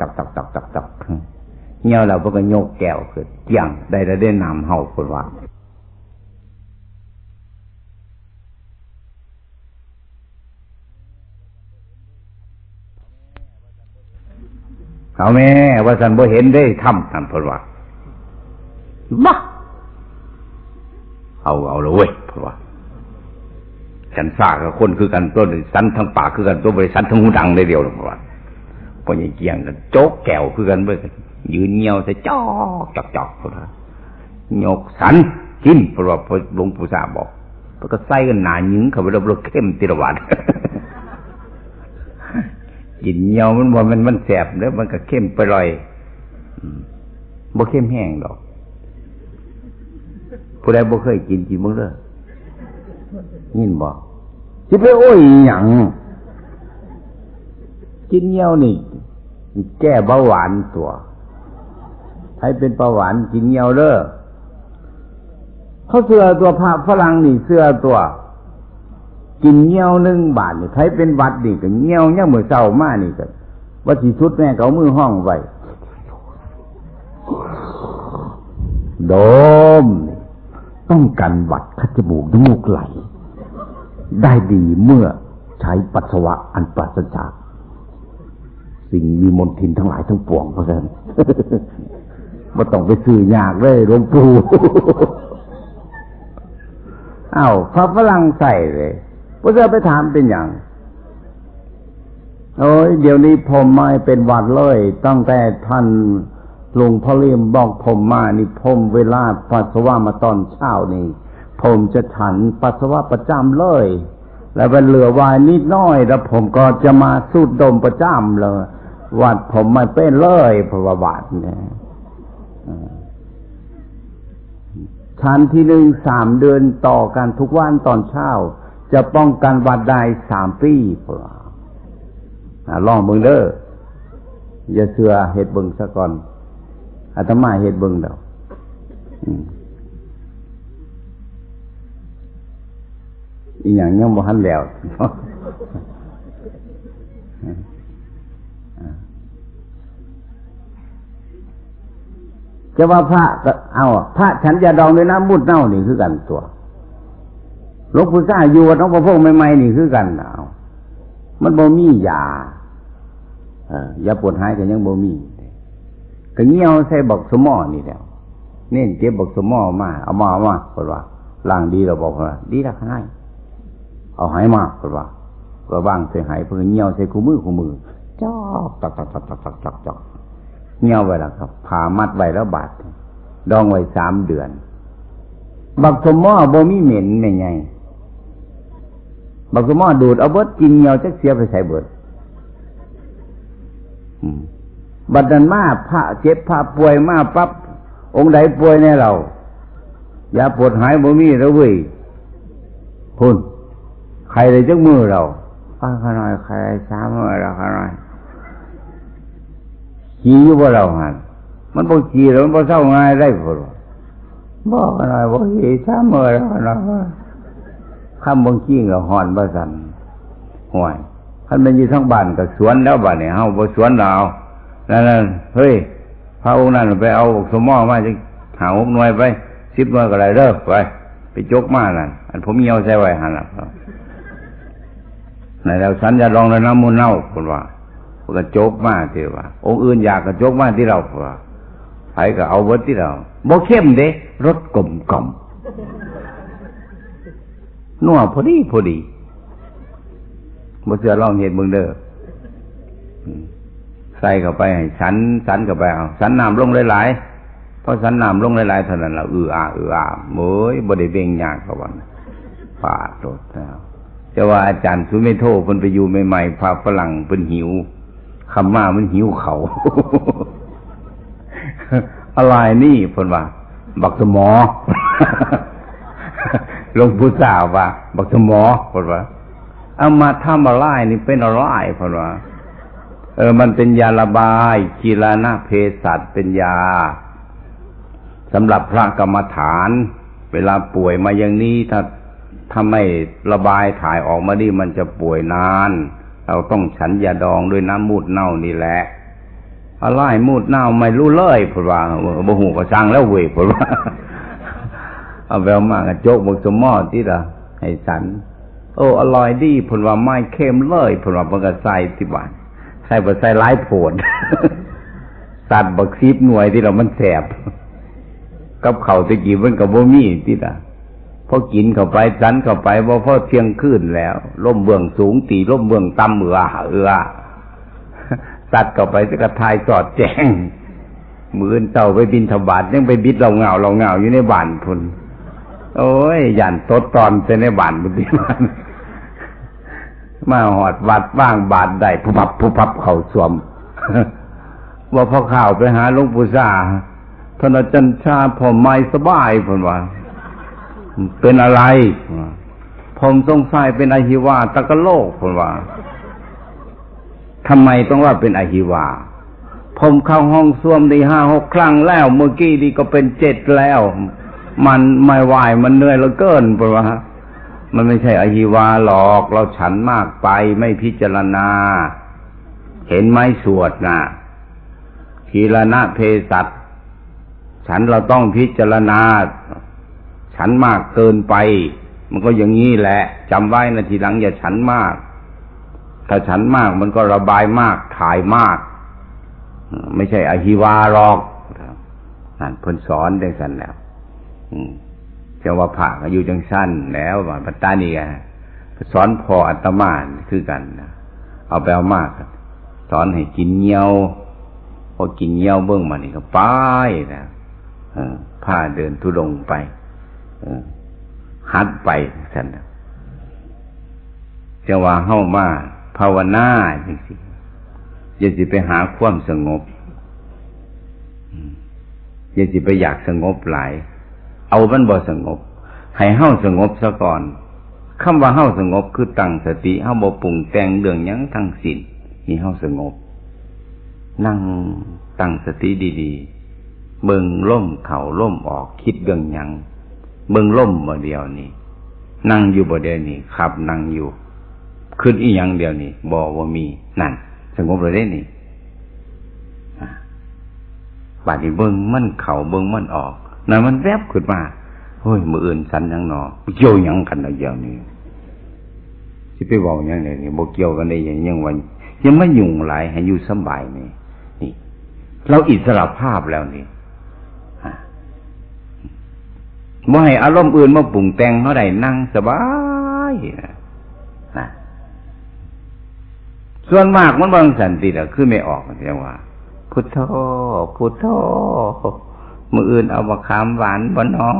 ตักตักตักตักตักเงี้ยวแล้วพวกก็โยกแก้วขึ้นเกี่ยงได้ได้ได้นำเฮาคนว่าเขาแม่ว่าสันบ่เห็นได้ทำนั่นพนว่าบ้าเอาเอาเลยเว้ยพราะว่าฉันซากับคนคือกันตัวสันทั้งปากคือกันตัวบริสันทั้งหูดังได้เดียวหรอกเพราะว่า พอยังเกี่ยงกันโจ๊กแก้วคือกันเว้ยยืนเงียวใส่จอกจอกจอกพราะยกสันกินเพราะว่าพอหลวงปู่สาบอกมันก็ใส่กันหนาหยึงเขาไปรบรสเข้มติรวัดกินเงียวมันว่ามันมันแสบแล้วมันก็เข้มไปลอยบ่เข้มแห้งดอกผู้ใดบ่เคยกินกินมึงเด้อยินบอกสิไปโอ้ยหยังกินเงี้ยวนี่ แก้เบาหวานตัวใครเป็นเบาหวานกินเงี้ยวเด้อเขาเสือตัวพระฝรั่งนี่เสือตัว กินเงี้ยวหนึ่งบาทนี่ใครเป็นวัดนี่ก็เงี้ยวเนี่ยเหมือนเศร้ามากนี่ก็ว่าสีชุดแม่เขามือห้องไว้โดม ต้องกันวัดคัดจมูกน้ำมูกไหล ได้ดีเมื่อใช้ปัสสาวะอันปราศจาก สิ่งมีมลทินทั้งหลายทั้งปวงเพราะฉะนั้นมาต้องไปซื้อยากเลยหลวงปู่อ้าวพระฝรั่งใส่เลยพระเจ้าไปถามเป็นอย่างโอ้ยเดี๋ยวนี้ผมไม่เป็นวัดเลย ตั้งแต่ท่านหลุงพ่อเลี้ยมบอกผมมานี่ผมเวลาปัสสาวะมาตอนเช้านี่ ผมจะฉันปัสสาวะประจำเลย แล้วเป็นเหลือวายนิดน้อย แล้วผมก็จะมาสูดดมประจำเลย วัดผมไม่เป็นเลยพระว่าบาดเนี่ยชั้นที่หนึ่งสามเดือนต่อกันทุกวันตอนเช้า จะป้องกันวัดได้สามปีเพราลองมึงเด้ออย่าเสือเห็ดบึงซะก่อนอาตมาเห็ดเบิ่งเดาอีอย่างยังบ่หันแล้ว จะว่าพระก็เอาพระฉันจะดองด้วยน้ำมุดเน่านี่คือกันตัวหลวงปู่ซาอยู่วัดน้องพระพงใหม่ๆนี่คือกันเอามันบ่มียาเอ่อยาปวดหายก็ยังบ่มีก็เงี้ยวใส่บอกสมอนี่แล้วเน่นเจ็บบอกสมอมาเอามาเอามาคนว่าล่างดีเราบอกว่าดีละขนาดเอาหายมาคนว่าก็ว่างใส่หายเพื่อเงี้ยวใส่คู่มือคู่มือจอกตักตักตักตักตัก เงี้ยวไว้แล้วครับผ่ามัดไว้แล้วบาดดองไว้สามเดือน บักสมอบ่มีเหม็นไม่ไงบักสมอดูดเอาเบิดกินเงี้ยวจะเสียไปใส่เบิดอืมบัดนั้นมาพระเจ็บพระป่วยมาปั๊บองค์ใดป่วยในเราอย่าปวดหายบ่มีแล้วเว้ยพุ่นใครเลยจักมือเราป้าขน่อยใครช้ามือเราขน่อย ขี่อยู่บ่เราหันมันบ่ขี่แล้วมันบ่เศร้าง่ายได้พุ่นบ่ขน่อยบ่ขี่ช้ามือเราขน่อยคำบางขี้เราหอนบ่สันห่วยท่านเป็นอยู่ทั้งบ้านกับสวนแล้วบ้านเนี่ยเฮาบ่สวนเรานั่นเฮ้ยพระองค์นั่นไปเอาสมอมาจะหาหกหน่วยไปสิบหน่วยก็ไรเลิกไปไปจกมานั่นอันผมเยียวใส่ไว้หันละในแล้วฉันจะลองแล้วน้ำมูลเน่าคนว่า ก็จกมาที่ว่าองค์อื่นอยากก็จกมาที่เราว่าไผก็เอาวัดที่เราบ่เข้มเด้รสกลมกล่อมนัวพอดีพอดีบ่เสือลองเห็นมึงเด้อใส่เข้าไปให้สันสันเข้าไปเอาสันน้ำลงหลายๆเพราะสันน้ำลงหลายๆเท่านั้นเราอืออาอืออาโมยบริเวณยากเขาวันป่าโตดแล้วจะว่าอาจารย์สุเมโทคนไปอยู่ใหม่ๆพาฝรั่งเป็นหิว คำมามันหิวเขาอะไรนี่พนว่า บักสมอลงพุทธาว่า บักสมอพนว่าเอามาทำอะไรนี่เป็นอะไรพนว่า เออ มันเป็นยาระบายกีฬานาเพสัตเป็นยาสำหรับพระกรรมฐาน เวลาป่วยมาอย่างนี้ถ้าถ้าไม่ระบายถ่ายออกมาดีมันจะป่วยนาน เราต้องฉันยาดองด้วยน้ำมูดเน่านี่แหละอะไรมูดเน่าไม่รู้เลยพูดว่าบ่หูก็สั่งแล้วเว้ยพูดว่าเอาแววมากระโจกบกสมอที่ละให้สัน โอ้อร่อยดีพูดว่าไม่เค็มเลยพูดว่ามันก็ใส่ที่บ้านใส่บ่ใส่หลายโผดสัตว์บักซีบหน่วยที่เรามันแสบกับเขาตะกี้มันกับบ่มีที่ละ พอกินเข้าไปสันเข้าไปว่าพอเที่ยงคืนแล้วล่มเบื้องสูงตีล่มเบื้องต่ำเอือเอือสัตว์เข้าไปจะกทายสอดแจ้งมือนเต่าไปบินทบาทยังไปบิดเราเงาเราเงาอยู่ในบ้านพุนโอ้ยยันตดตอนในบ้านบุตรีมันมาหอดวัดบ้างบาทได้ผู้พับผู้พับเข่าสวมว่าพอข่าวไปหาหลวงปู่ซาท่านอาจารย์ชาผมไม่สบายผมว่า เป็นอะไร ผมสงสัยเป็นอหิวาตะกะโลกผมว่าทำไมต้องว่าเป็นอหิวา ผมเข้าห้องส้วมด้ห้าหกครั้งแล้ว เมื่อกี้ดีก็เป็นเจ็ดแล้ว มันไม่ไหวมันเหนื่อยเหลือเกินเพราะว่ามันไม่ใช่อหิวาหรอก เราฉันมากไปไม่พิจารณา เห็นไหมสวดนะทีละนะเพสัตฉันเราต้องพิจารณา ฉันมากเกินไป มันก็อย่างนี้แหละจำไว้นะทีหลังอย่าฉันมาก ถ้าฉันมากมันก็ระบายมากถ่ายมาก ไม่ใช่อหิวาหรอกนั่นพนสอนได้สั้นแล้วเจะว่าผ่าอยู่จังสั้นแล้วว่าปัตตานีกันสอนพออัตมาคือกันนะเอาไปเอามากสอนให้กินเงี้ยวพอกินเงี้ยวเบื้องมานี่ก็ป้ายนะผ้าเดินทุดงไป หัดไปสันจะว่าเข้ามาภาวนาจริงๆอย่าสิไปหาความสงบอย่าสิไปอยากสงบหลาย เอามันบ่สงบ ให้เฮาสงบซะก่อนคำว่าเฮาสงบคือตั้งสติเฮาบ่ปรุงแต่งเรื่องยังทั้งสิ้นนี่เฮาสงบ นั่งตั้งสติดี ๆ เบิ่งล่มเข่าล่มออกคิดเรื่องยัง เบิ่งล่มบ่เดียวนี่นั่งอยู่บ่เดียวนี่ขับนั่งอยู่ขึ้นอีกอย่างเดียวนี่บอกว่ามีนั่นสงบเลยได้นี่บาดนี้เบิ้งมันเข่าเบิ้งมันออกนั่นมันแวบขึ้นมาเฮ้ยมืออื่นสันยังนอเกี่ยวยังกันอะเดียวนี่ที่ไปบอกยังไงนี่บอกเกี่ยวกันได้ยังยังวันยังไม่ยุ่งหลายให้อยู่สบายนี่นี่ เราอิสระภาพแล้วนี่ เมื่อให้อารมณ์อื่นมาปรุงแต่งเท่าใดนั่งสบายนะส่วนมากมันบางสันติอะคือไม่ออกเรียกว่า พุทโธพุทโธมืออื่นเอาบะขามหวานบนนอ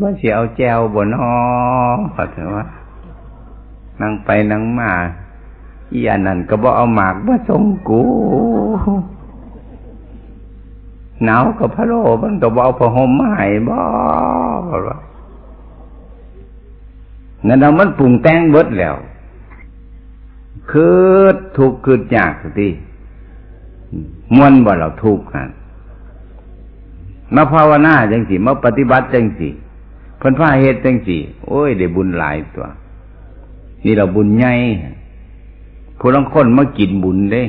ว่าเสียเอาแจวบนนอขอเถอะว่านั่งไปนั่งมาอีอันนั้นก็บอกเอาหมากมาส่งกู หนาวกับพระโลมันก็บอกพระห่มมาให้บอกนั่นเรามันปรุงแต่งเบิดแล้วคือทุกข์คือยากสิมวนบ่เราทุกข์กันมาภาวนาจังสิมาปฏิบัติจังสิเพิ่นพาเหตุจังสิโอ้ยได้บุญหลายตัว นี่เราบุญใหญ่ผู้ลังคนมากินบุญได้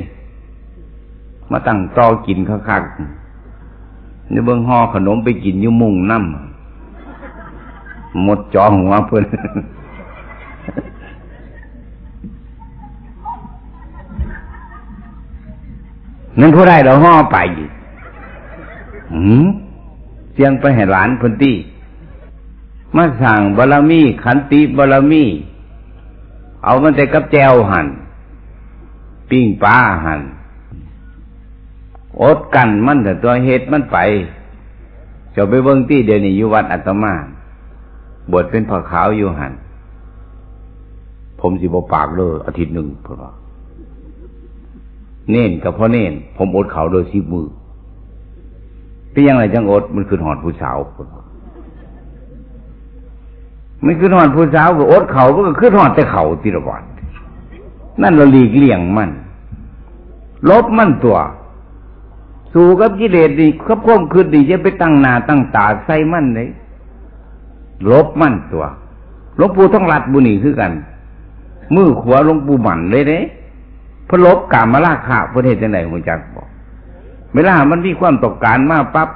มาตั้งตอกินคักๆ นี่เบิ่งห่อขนมไปกินยุ่มุ่งน้ำหมดจอหัวเพิ่นนั่นผู้ใดเราห่อไปหืมเสียงไปให้หลานพนตีมาสั่งบารมีขันติบารมี เอามันแต่กับแจวหันปิ้งปลาหัน อดกันมันแต่ตัวเหตุมันไปจะไปเบิ้งตี้เดี๋ยวนี้อยู่วัดอัตมาบวชเป็นผ้าขาวอยู่หันผมสิบปากเลยอาทิตย์หนึ่งพอเน้นกับพ่อเน้นผมอดเขาโดยสิบมือเป็นยังไงจังอดมันคือหอดผู้สาวไม่คือหอดผู้สาวก็อดเขาก็คือหอดแต่เขาติระวันนั่นเราหลีกเลี่ยงมัน ลบมันตัว สู่กับกิเลสดีกับควมคืนดีจะไปตั้งนาตั้งตาใส่มันเลยลบมันตัวหลวงปู่ต้องรัดบุญนี่คือกันมือขวาหลวงปู่หมันเลยเด้พลบกามมาลาขาประเทศไหนหัวจักบอกเวลามันมีความตกการมาปั๊บ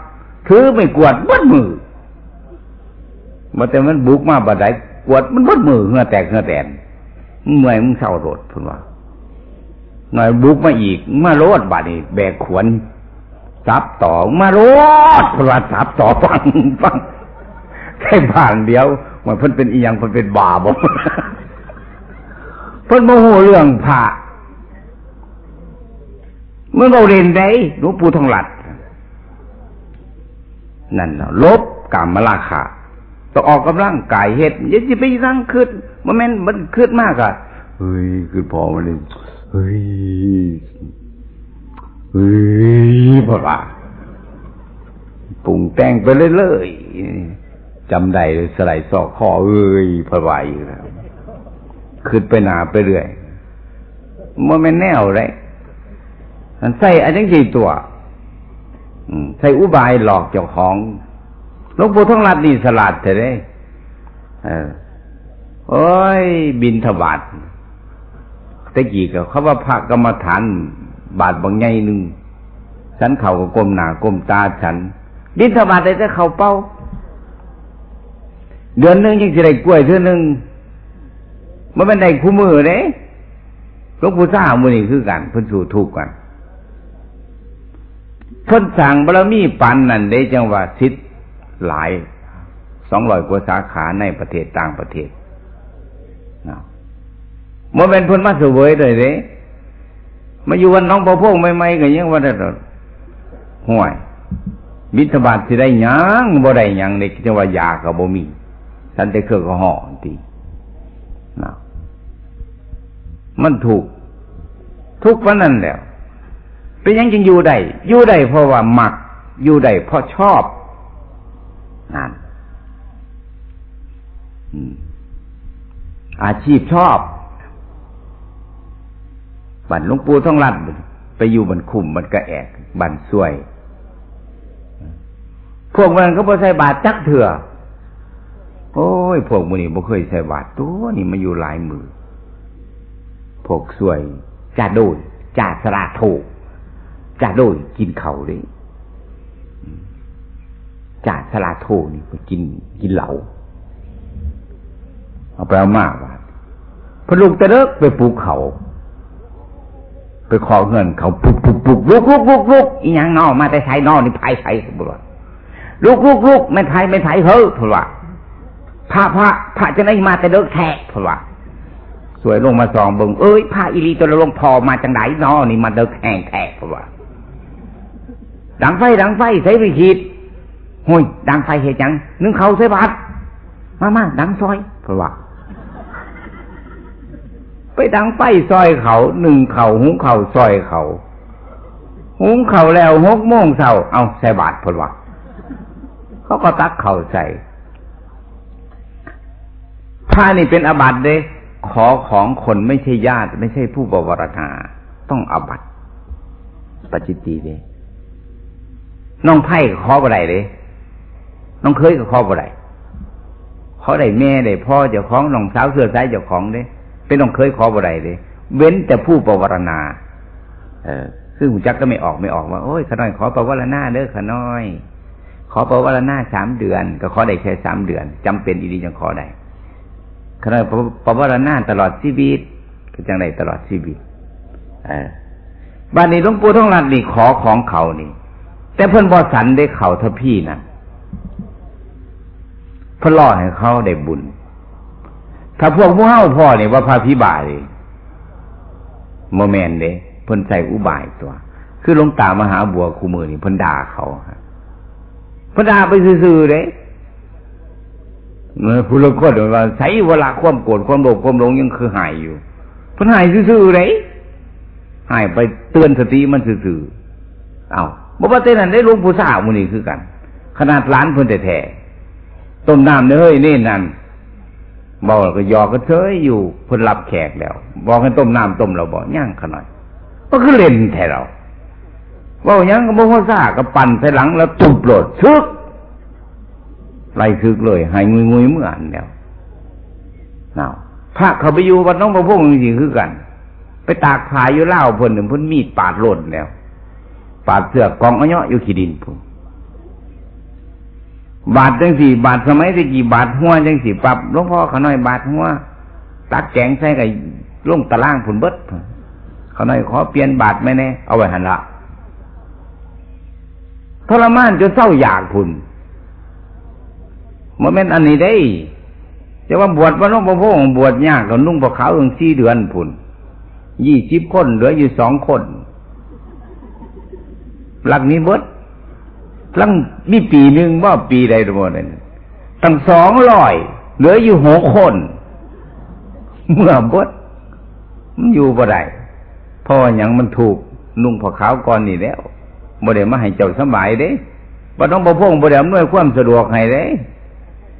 ถือไม่กวดบัดมือมาแต่มันบุกมาบัดไดกวดมันบัดมือเหือแตกเหือแตนเมื่อยมึงเศร้าโรดพูดว่าหน่อยบุกมาอีกมาโรดบาดนี้แบกขวน ซับต่อมาโรดพระซับต่อฟังฟังแค่ผ่านเดียวมันเพิ่นเป็นอีหยังเพิ่นเป็นบาบ่เพิ่นโมโหเรื่องพระเมื่อเราเรียนได้หลวงปู่ทองหลัด นั่นแล้วลบกรรมราคาต้องออกกำลังกายเฮ็ดยัจะไปนั่งคืดมันแม่นมันคืดมากอะเฮ้ยคือพอมันเลยเฮ้ย เฮ้ยพอละปรุงแต่งไปเรื่อยๆจำได้สไลด์ซอกคอเอ้ยพอไหวอยู่แล้วคืดไปหนาไปเรื่อยมันไม่แน่วเลยมันใส่อันนี้กี่ตัวใส่อุบายหลอกเจ้าของหลวงปู่ทองรัดนี่สลัดเถอะได้โอ้ย บินทบาทตะกี้ก็เขาว่าพระกรรมฐาน บาทบางไงหนึ่งฉันเข่าก็ก้มหน้าก้มตาฉัน บินทบาทได้แต่เข่าเป้า เดือนหนึ่งยังจะได้กล้วยเท่านึงมันเป็นได้คู่มือเด้หลวงปู่ซ่ามือนี่คือกันเพิ่นสู่ทุกกันเพิ่นสั่งบารมีปันนั่นได้จังหว่าสิทธิ์หลายสองร้อยกว่าสาขาในประเทศต่างประเทศนะโมเป็นพ้นมาสวยเลยเด้ มาอยู่วันน้องพ่อพงไม่ไม่กันยังว่าได้ห่วยบิทบาทสิได้ยังบ่ได้ยังในจังว่ายากับบ่มีสันแต่เครื่องก็ห่อตีนะมันถูก ทุกวันนั้นแล้วเป็นยังจึงอยู่ได้อยู่ได้เพราะว่าหมักอยู่ได้เพราะชอบนั่นอาชีพชอบ บันหลวงปู่ท่องรัดไปอยู่บันคุมมันกระแอกบันสวย พวกมันก็บ่ใส่บาทจักเถื่อโอ้ย พวกมันนี่บ่เคยใส่บาทตัวนี่มาอยู่หลายมือ พวกสวยจ่าโดยจ่าสระโถจ่าโดยกินเขาเลยจ่าสลาโทนี่ไปกินกินเหลาเอาไปเอามากว่าพลุกตะเลิกไปปลูกเขา ไปขอเงินเขาปุกปุกปุกลุกลุกลุกลุกอีหยังนอมาแต่ไทยนอนี่ไทยไทยบุรุษลุกลุกลุกไม่ไทยไม่ไทยเฮ้อพลวะพระพระพระจะได้มาแต่เลิกแทกพลวะสวยลงมาสองบึงเอ้ยพระอิรีตัวลงพอมาจังไหนนอนี่มาเลิกแห้งแทกพลวะดังไฟดังไฟใส่ไปขีดห้ยดังไฟเหตุจังนึ่งเขาใส่บาตรมามาดังซอยเพราะว่า ไปดังไฟซอยเขาหนึ่งเขาหุงเขาซอยเขาหุงเขาแล้วหกโมงเช้าเอาใส่บาตรพราะว่าเขาก็ตักเขาใส่ผ้านี่เป็นอบัตเด้ ขอของคนไม่ใช่ญาติ ไม่ใช่ผู้บวรณาต้องอบัตปจิตตีเด้น้องไพ่ขออะไรเลยน้องเคยก็ขอบ่ได้ขอได้แม่ได้พ่อเจ้าของน้องสาวเสื้อสายเจ้าของเด้ เป็นน้องเคยขอบ่ได้เลยเว้นแต่ผู้ปวารณา เออซึ่งจักก็ไม่ออกไม่ออกว่าโอ้ยขน้อยขอปวารณาเด้อขน้อย ขอปวารณาสามเดือน ก็ขอได้แค่สามเดือนจำเป็นอีดีจังขอได้ขน้อยปวารณาตลอดชีวิตก็จังได้ตลอดชีวิตเออบ้านนี้หลวงปู่ท่องรัดนี่ขอของเขานี่ แต่เพื่อนบอสันได้เข่าทพี่นะพื่อล่อให้เขาได้บุญ ถ้าพวกผู้เฮาพ่อเนี่ยว่าพระพิบาลเลยโมเมนเด้เพิ่นใส่อุบายตัว คือลงตามหาบัวคูมือนี่เพิ่นด่าเขาฮะเพิ่นด่าไปซื่อๆเด้เมื่อผู้ลงก็เดี๋ยวว่าใช้เวลาความโกรธความโลภความหลงยังคือหายอยู่เพิ่นหายซื่อๆเด้หายไปเตือนสติมันซื่อๆเอาบ่ว่าแต่นั้นได้ลงผู้สาวมื้อนี้คือกัน ขนาดหลานเพิ่นแท้ต้มน้ำเนื้อนี่นั่น บอกก็ยอก็เฉยอยู่เพิ่นรับแขกแล้วบอกให้ต้มน้ำต้มเราบอกย่างขน่อยก็คือเล่นแท้เราว่าอย่างก็บอกว่าซาก็ปั่นใส่หลังแล้วตุบโหลดซึกไล่ซึกเลยหายงุยงุยเมื่ออันเดียวนาพระเขาไปอยู่วัดน้องพระพุทธจริงคือกัน ไปตากผ้าอยู่เล่าเพิ่นหนึ่งเพิ่นมีดปาดหล่นแล้ว ปาดเสือกกองอ้อยอยู่ขี้ดินพุ่น บาทจังสี่บาทสมัยตะกี่บาทหัวจังสี่ปรับหลวงพ่อขาน้อยบาทหัวตักแกงใส่กับลงตะล่างผุนเบิดขาน้อยขอเปลี่ยนบาทไหมแน่เอาไว้หันละทรมานจนเศร้าอยากผุนโมเมนต์อันนี้ได้จะว่าบวชว่าน้องพระพุทธบวชยากกับนุ่งพระขาวถึงสี่เดือนผุนยี่สิบคนเหลืออยู่สองคนหลักนี้เบิด ลังมีปีหนึ่งว่าปีใดตัวนั้นตั้งสองร้อยเหลืออยู่หกคน เมื่อบดมันอยู่บ่ได้เพราะอย่างมันถูกนุ่งผ้าขาวก่อนนี่แล้วบ่ได้มาให้เจ้าสบายเด้บ่ต้องบ่พงบ่ได้อำนวยความสะดวกให้เด้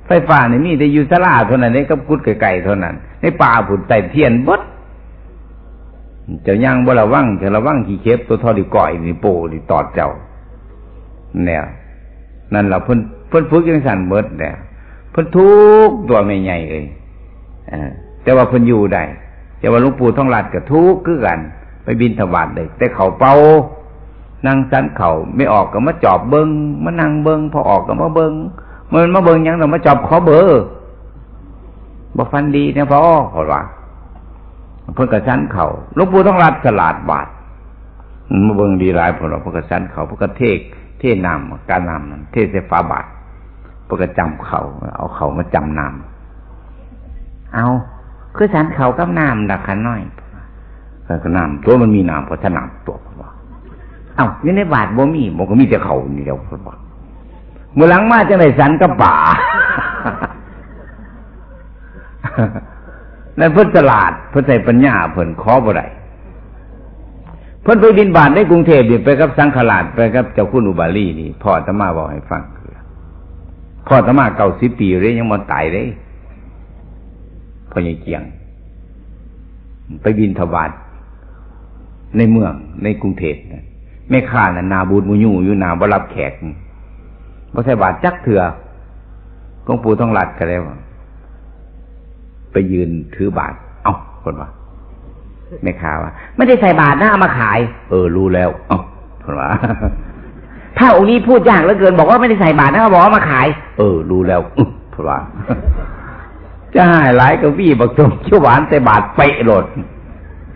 ไฟฟ้านี่มีแต่อยู่สลาเท่านั้นเด้กับกุดไก่เท่านั้น ในป่าผุดใต้เทียนบดเจ้าย่างบ่ระวังจะระวังขี้เข็บตัวทอดีก่อยนี่โปนี่ตอดเจ้า เนี่ยนั่นเราเพิ่นเพิ่นฝึกยังสั่นเบิดเนี่ยเพิ่นทุกตัวไม่ใหญ่เลยแต่ว่าเพิ่นอยู่ได้แต่ว่าหลวงปู่ท่องรัดกับทุกข์คือกัน ไปบินถวาดเลย แต่เขาเป่านั่งสันเขาไม่ออกก็มาจอบเบิงมานั่งเบิงพอออกก็มาเบิงมันมาเบิงยังเรามาจอบขอเบอร์บอกฟันดีเนี่ยพ่อขอว่าเพิ่นกระชั้นเขาหลวงปู่ต้องรัดสลาดบาทมาเบิงดีหลายพอเราเพิ่นกระชั้นเขาเพิ่นกระเทก ทนามการนำเทเสฟ้าบาทปกจำเขาเอาเขามาจำนำเอาคือสันเขากับน้ำดักขันน้อยก็น้ำตัวมันมีน้ำเพราะฉะน้ำตัวว่าเอาอยู่ในบาทบ่มีมันก็มีแต่เขานี่เดียวพ่อเมื่อหลังมาจะได้สันกับป่านั่นเพิ่นตลาดเพิ่นใส่ปัญญาเพิ่นขอบ่ได้ เพิ่นไปบินบาทในกรุงเทพเนี่ยไปกับสังขลาดไปกับเจ้าคุณอุบาลีนี่พ่อธรรมาบอกให้ฟังพ่อธรรมาเก่าสิบปีเลยยังมันตายเลยพ่อใหญ่เกียง ไปบินทบาทในเมืองในกรุงเทพแม่ข้าน่ะนาบูดมุยูอยู่นาบรับแขกพอใส่บาทจักเถื่อหลวงปูต้องหลัดกันแล้วไปยืนถือบาท เอ้าคนว่า แม่ค้าว่าไม่ได้ใส่บาทนะเอามาขาย เออรู้แล้วอ๋อพว่าถ้าองค์นี้พูดยากเหลือเกิน บอกว่าไม่ได้ใส่บาทนะเขาบอกว่ามาขาย เออรู้แล้วพว่าจะหายหลายกวี่บักจงเขียวหวานแต่บาทเปะหลด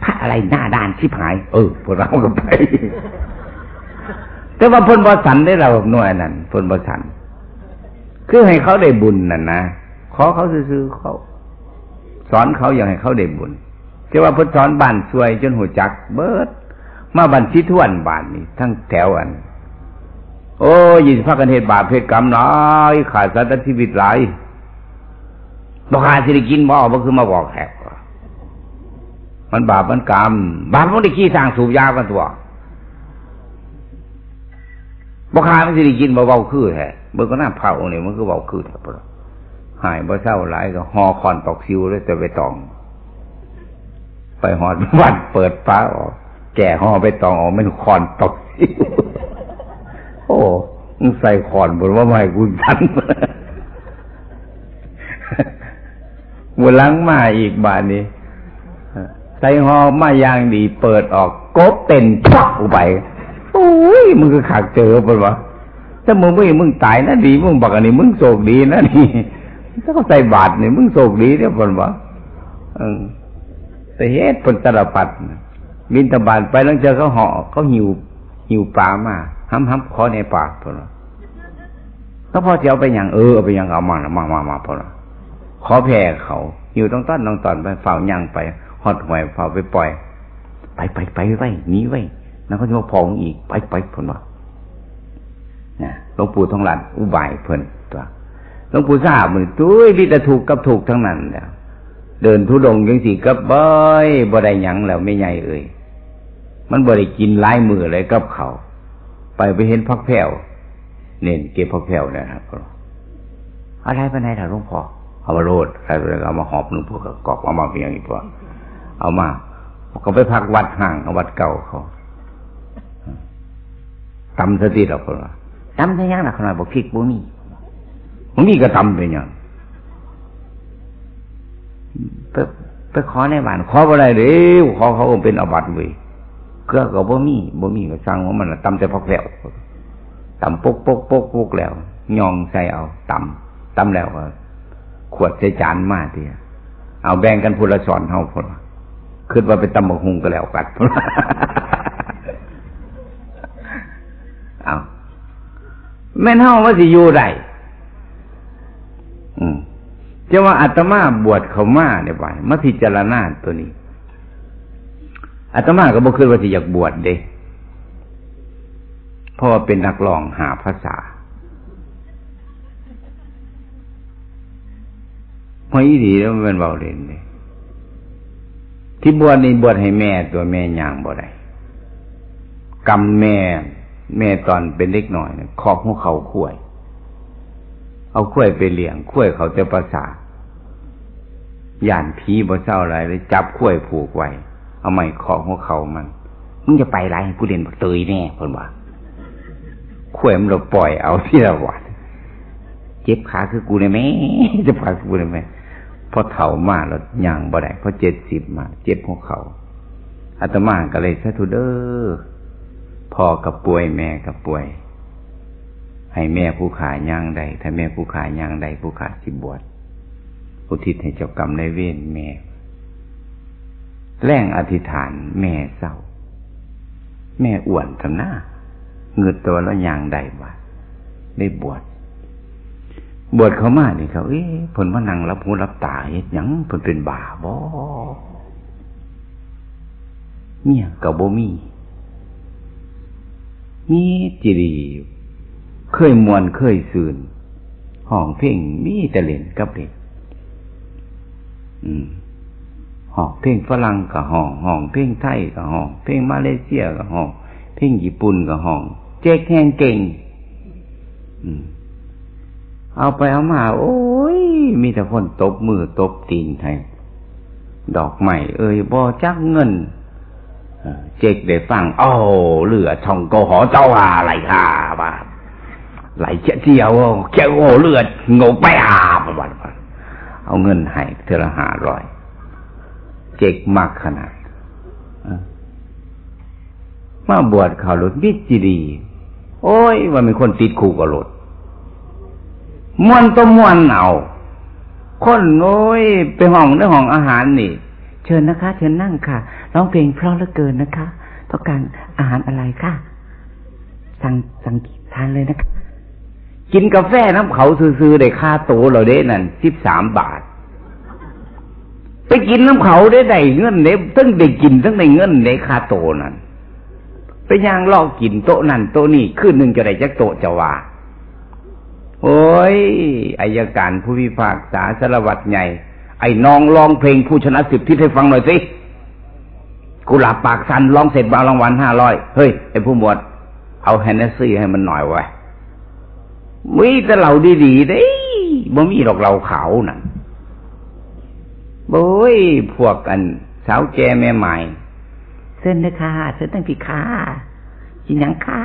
พระอะไรหน้าด้านชิบหาย เออพวกเราก็ไปแต่ว่าพลบสันได้เราหน่วยนั่นพลบสันคือให้เขาได้บุญนั่นนะขอเขาซื้อเขา สอนเขาอย่างให้เขาได้บุญ จะว่าพุทธสอนบ้านสวยจนหัวจักเบิด มาบันทิทวนบ้านนี่ทั้งแถวอัน โอ้ยินพักกันเหตุบาปเพศกรรมน้อยขาดสัตว์ชีวิตหลายบอกขาดสิได้กินบ่บ่คือมาบอกแขกมันบาปมันกรรม บาปมันได้ขี้สร้างสูบยากันตัวบอกขาดมันสิได้กินบ่เบาคือแท้เมื่อก็น่าเผาเนี่ยมันคือเบาคือแท้ปะหายบ่เศร้าหลายก็หอคอนตอกซิวเลยแต่ไปตอง ไปหอดวันเปิดฟ้าออก แก่ห่อไปตองออกไม่คอนตกโอ้มึงใส่คอนบนว่าไม่กูทันวันหลังมาอีกบาทนี้ใส่ห่อมาอย่างดี เปิดออกกบเต็นพักไปโอ้ยมึงก็ขาดเจอปะวะถ้ามึงไม่มึงตายนะดีมึงบอกอันนี้มึงโศกดีนะนี่ถ้าเขาใส่บาทนี่มึงโศกดีเนี่ยปะวะ แต่เหตุผลตลปัดบินตบานไปแล้วเจอเขาเหาะเขาหิวหิวปลามาห้ำห้ำขอในปากพอละแล้วพอจะเอาไปอย่างเออเอาไปอย่างเอามามามามาพอละขอแผ่เขาหิวต้องต้อนต้องตอนไปเฝ้าย่างไปหอดหวยเฝ้าไปปล่อย ไปไปไปไว้หนีไว้แล้วก็จะมาพองอีกไปไปพนว่านะหลวงปู่ทองหลันอุบายเพิ่นตัวหลวงปู่ทราบมือตุ้ยลิตถูกกับถูกทั้งนั้นเนี่ย เดินทุดงยังสิกับบ่อยบ่ได้หยังแล้วไม่ใหญ่เอ่ยมันบ่ได้กินลายมือเลยกับเขาไปไปเห็นพักแผ่วเน้นเก็บพักแผ่วนะครับอะไรไปไหนล่ะหลวงพ่อเอามาโรดอะไรไปเอามาหอบหนึ่งพวกกอกเอามาเพียงอีกพวกเอามาเขาไปพักวัดห่างวัดเก่าเขาตำสติเราคนละตำได้ยังล่ะขนาดบอกพริกบุมีบุมีก็ตำไปยัง ไปไปขอในบ้านขออะไรเด้อขอเขาเป็นอบัตเว้ยเกลือก็บ่มีบ่มีก็สั่งว่ามันตำแต่พักแล้วตำปุกปกปกปกแล้วยองใส่เอาตำตำแล้วก็ขวดใส่จานมาเดียเอาแบ่งกันพูละสอนเฮาพุ่นคิดว่าเป็นตำบักหุงก็แล้วกัดเอาแม่นเฮาว่าสิอยู่ได้อืม จะว่าอาตมาบวชเขามาเนี่ยไปมาพิจารณาตัวนี้อาตมาก็บ่คิดว่าสิอยากบวชเด้เพราะว่าเป็นนักร้องหาภาษาพออีดีแล้วมันเป็นเบาเล่นเลยที่บวชนี่บวชให้แม่ตัวแม่ย่างบ่ได้กรรมแม่ แม่ตอนเป็นเล็กหน่อยคอกหัวเขาข่วย เอาข่วยไปเลี้ยงข่วยเขาจะประสาย่านผีบ่เศร้าอะไรเลยจับข่วยผูกไว้เอาไม้คอหัวเขามันมึงจะไปไรผู้เรียนบอกเตยแน่คนว่าข่วยมันเราปล่อยเอาที่ละวัดเจ็บขาคือกูเลยไหมเจะพากูเลยไหมพอเถ่ามาแล้วย่างบ่ได้พอเจ็ดสิบมา เจ็บหัวเขาอาตมาก็เลยสะทุเดอพ่อกับป่วยแม่กับป่วย ให้แม่ผู้ขาย่างใดถ้าแม่ผู้ขาย่างใดผู้ขาสิบวชอุทิศให้เจ้ากรรมในเวรแม่ แรงอธิษฐานแม่เศร้า แม่อ้วนทำหน้าเงือตัวแล้วย่างใดวะได้บวชบวชเขามานี่เขาเอ๊ะผลมานังรับหูรับตาเฮ็ดหยังผลเป็นบาบ่เนี่ยกับโบมีมีจิรี เคยมวนเคยสื่นห้องเพ่งมีแต่เล่นกับเล่นอืมห้องเพ่งฝรั่งกับห้องห้องเพ่งไทยกับห้องเพ่งมาเลเซียกับห้องเพ่งญี่ปุ่นกับห้องเจ๊กแห้งเก่งเอาไปเอามา โอ้ย มีแต่คนตบมือตบตีนให้ดอกใหม่เอ้ยบอจักเงินเจ๊กได้ฟังโอ้เหลือทองโกหอเจ้าอะไรค่ะบ้า ไหลเจ้าเจียวแค่โอเลือดงงไปอาบ้าเอาเงินให้เทละหาร้อยเจ๊กมากขนาดมาบวชข่าวรถวิจิรี โอ้ยว่ามีคนติดคู่กับรถมวนตัวมวนเอาคนโอ้ยไปห้องในห้องอาหารนี่ เชิญนะคะ เชิญนั่งค่ะร้องเพลงเพราะเหลือเกินนะคะต้องการอาหารอะไรค่ะ สั่งสั่งทานเลยนะคะ กินกาแฟน้ำเขาซื้อๆได้ค่าโตเราได้นั่นสิบสามบาท ไปกินน้ำเขาได้ได้เงินได้ตั้งได้กินตั้งได้เงินได้ค่าโตนั่นไปย่างลอกกินโต๊ะนั่นโต๊ะนี่ขึ้นหนึ่งจะได้จักโต๊ะจะว่าโอ้ยอายการผู้พิพากษาสารวัตรใหญ่ ไอ้น้องร้องเพลงผู้ชนะสิบทิศให้ฟังหน่อยสิกูหลับปากสันร้องเสร็จบารางวัลห้าร้อยเฮ้ยไอ้ผู้หมวด เอาแฮนเนสซี่ให้มันหน่อยไว้ มีแต่เหล่าดีๆเด้บ่มีหรอกเราขาวนั่นโอ้ยพวกกันสาวแก่แม่ใหม่เส้นนะคะเส้นตั้งพี่ค่าจินยังค่า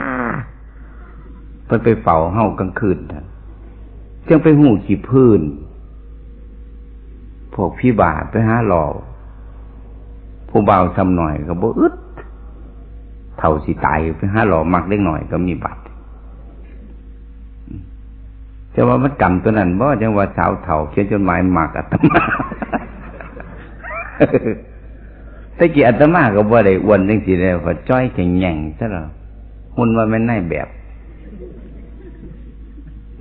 เพิ่นไปเฝ้าเฮากลางคืนจังไปหูขีพื้นพวกพี่บาไปหาหล่อผู้เบาทำหน่อยก็บ่อึดเท่าสิตายไปหาหล่อมักเล็กหน่อยก็มีบัตร จะว่ามันกรรมตัวนั้นบ่จังว่าสาวเถ่าเขียนจดหมายหมักอัตมาแต่กี่อัตมาก็บ่ได้อ้วนจังซี่แล้วก็จ้อยแข็งแย่งซะแล้วหุ่นว่ามันได้แบบ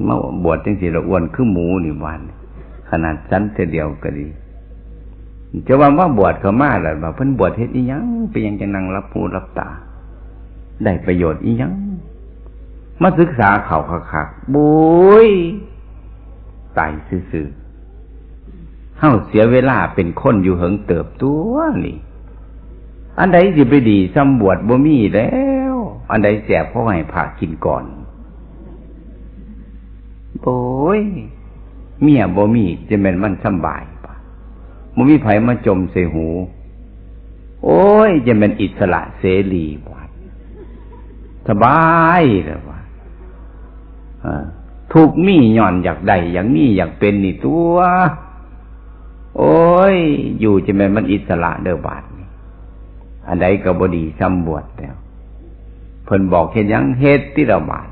มาบวชจังสิเราอ้วนคือหมูนี่วันขนาดชั้นแต่เดียวก็ดีจะว่าว่าบวชเขามาแล้วว่าเพิ่นบวชเฮ็ดอีหยังไปยังจะนั่งรับผู้รับตา ได้ประโยชน์อีหยัง มาศึกษาเขาคักๆบุยตายซื่อๆเฮาเสียเวลาเป็นคนอยู่เหิงเติบตัวนี่ อันใดสิไปดีซ้ำบวชบ่มีแล้ว อันใดแสบเพราะให้ผ่ากินก่อนโอ้ยเมียบ่มีจะเป็นมันสบายปะมันมีไผมาจมใส่หู โอ้ยจะเป็นอิสระเสรีวัดสบายเลยว่า ถูกมีย่อนอยากได้อย่างนี้อยากเป็นนี่ตัว โอ้ย อยู่จะแม่มันอิสระเด้อบาดนี่อันใดก็บดีซ้ำบวชแล้วเพิ่นบอกเห็นยังเฮ็ดที่เราบาด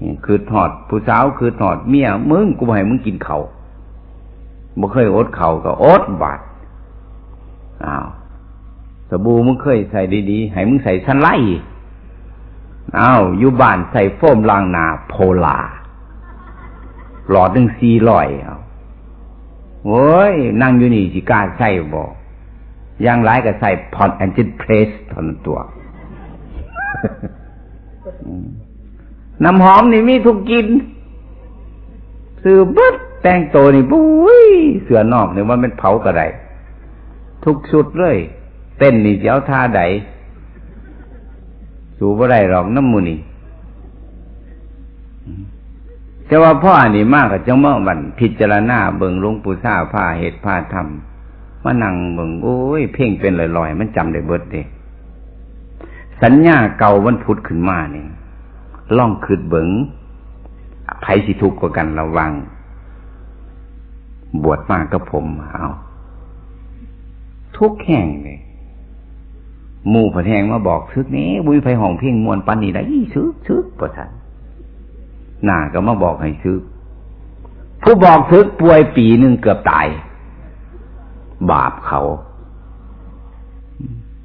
นี่คือถอดผู้สาวคือถอดเมียมึงกูให้มึงกินเขา่าบ่เคยอดเข่าก็อดบาดอ้าวสบู่มึงเคยใส่ดีๆให้มึงใส่สันไล่ อ้าวอยู่บ้านใส่โฟมล้างหน้าโพลาหลอดหนึ่งสี่ร้อยเอาโอ้ยนั่งอยู่นี่สิกล้าใส่บอย่างไรก็ใส่พอตแอนจิตเพรสทนตัว น้ำหอมนี่มีทุกกิน ซื้อบึ๊ดแต่งตัวนี่ปุ้ยเสือนอกเนี่ยว่ามันเผากระไรทุกชุดเลย เต้นนี่เจ้าท่าใด สูบ่ได้หรอกน้ำมูนี่แต่ว่าพ่อนี่มากกับจังเมื่อวันพิจารณาเบิ่งลงปู่ซาผ้าเหตุผ้าธรรมมานั่งเบิ่งโอ้ย เพ่งเป็นลอยๆ มันจำได้เบิดเด้สัญญาเก่าวันพุธขึ้นมาเนี่ยล่องคืดเบิงไผสิทุกข์กว่ากันระวัง บวชมากก็ผมเอาทุกแห่งเลย มู่ผะแหงมาบอกซึกนี้บุญไฟห้องเพ่งมวนปันนี่ได้ซึกซึกประทันหน้าก็มาบอกให้ซึก ผู้บอกซึกป่วยปีหนึ่งเกือบตาย บาปเขา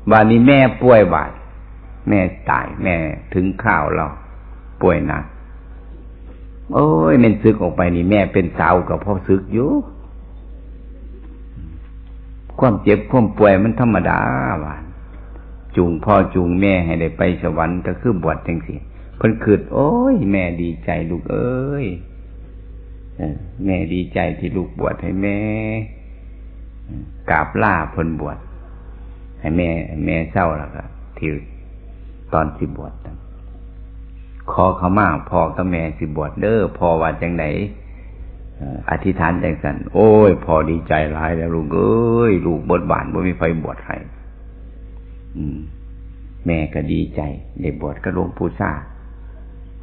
บานนี้แม่ป่วยบาดแม่ตายแม่ถึงข้าวเราป่วยนะโอ้ยมันซึกออกไปนี่แม่เป็นสาวกับพ่อซึกอยู่ความเจ็บความป่วยมันธรรมดาว่าน จูงพ่อจูงแม่ให้ได้ไปสวรรค์ก็คือบวชจังสิเพิ่นคืดโอ้ย แม่ดีใจลูกเอ้ยแม่ดีใจที่ลูกบวชให้แม่กราบล่าเพิ่นบวชให้แม่ แม่เศร้าแล้วก็ที่ตอนสิบวชขอเขามาพ่อกับแม่สิบวชเด้อพ่อว่าจังไหนอธิษฐานจังสันโอ้ย พอดีใจร้ายแล้วลูกเอ้ย ลูกบทบาทบ่มีไฟบวชให้ แม่ก็ดีใจได้บวชก็หลวงปูซา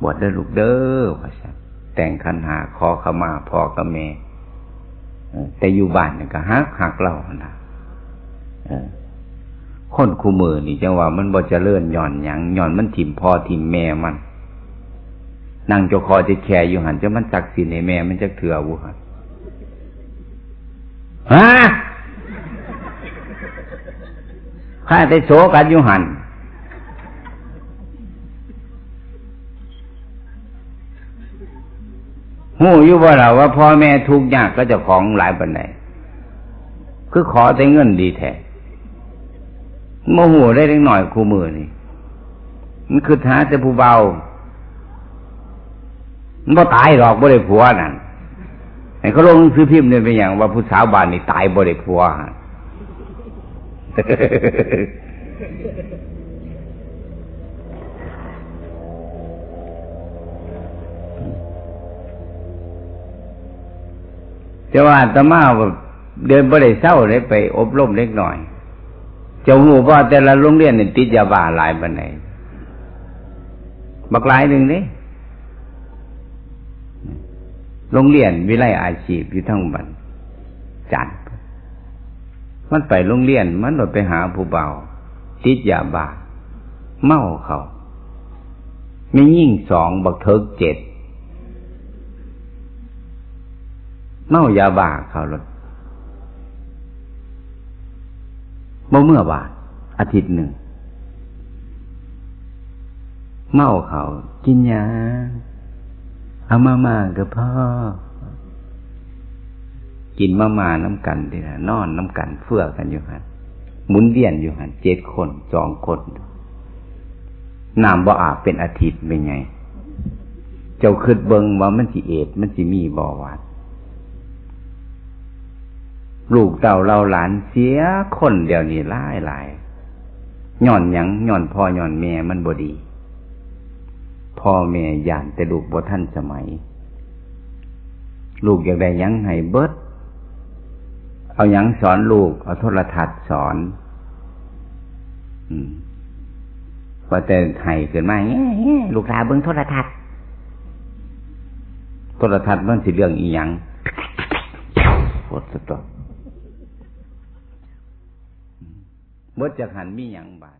บวชได้ลูกเด้อว่าสันแต่งคันหาคอขมาพ่อกับแม่แต่อยู่บ้านก็หักหักเล่านะคนคู่มือนี่จังว่ามันบ่จะเลื่อนย่อนหยังหย่อนมันถิ่มพ่อถิ่มแม่มันนั่งจคอจะแคร์อยู่หันจะมันจักสินในแม่มันจะเถื่อวุหันฮะ ข้าได้โศกันอยู่หันหูอยู่ว่าเราว่าพ่อแม่ทุกข์ยากก็จะของหลายปันไหนคือขอแต่เงินดีแท้โมโหได้เล็กหน่อยคู่มือนี่มันคือท้าแต่ผู้เบามันบ่ตายหรอกบ่ได้ผัวนั่นไอ้เขาลงซื้อพิมพ์เนี่ยเป็นอย่างว่าผู้สาวบ้านนี่ตายบ่ได้ผัว จะว่าตมาเดินบ่ได้เศร้าเลยไปอบรมเล็กหน่อยเจ้าหูว่าแต่ละโรงเรียนนี่ติดยาบ้าหลายปันไหนบักหลายหนึ่งนี่โรงเรียนวิไลอาชีพอยู่ทั้งบันจัด มันไปโรงเรียน มันหลดไปหาผู้เบาติดยาบาเมาเขาไม่ยิ่งสองบักเทิกเจ็ดเมายาบาเขาหลดเมื่อเมื่อบาทอาทิตย์หนึ่ง เมาเขากินยาเอามามากับพ่อ กินมามาน้ำกันเดียนอนน้ำกันเฟื่อกันอยู่หันหมุนเวียนอยู่หันเจ็ดคนสองคนน้ำบ่อาบเป็นอาทิตย์เป็นไง เจ้าคืดเบิงว่ามันสิเอดมันสิมีบ่อวัดลูกเต่าเราหลานเสียคนเดียวนี้หลายหลายย่อนยังย่อนพ่อย่อนแม่มันบ่ดีพ่อแม่ย่านแต่ลูกบ่ท่านสมัย ลูกอยากได้ยังให้เบิด เอาอยัางสอนลูก เอาโทรทัศน์สอนว่าแต่ไห้เกิดมาแง่ลูกตาเบิ้งโทรทัศน์โทรทัศน์มันสิเรื่องอีหยังโคดสุดตัวเมื่อจะหันมีหยังบาด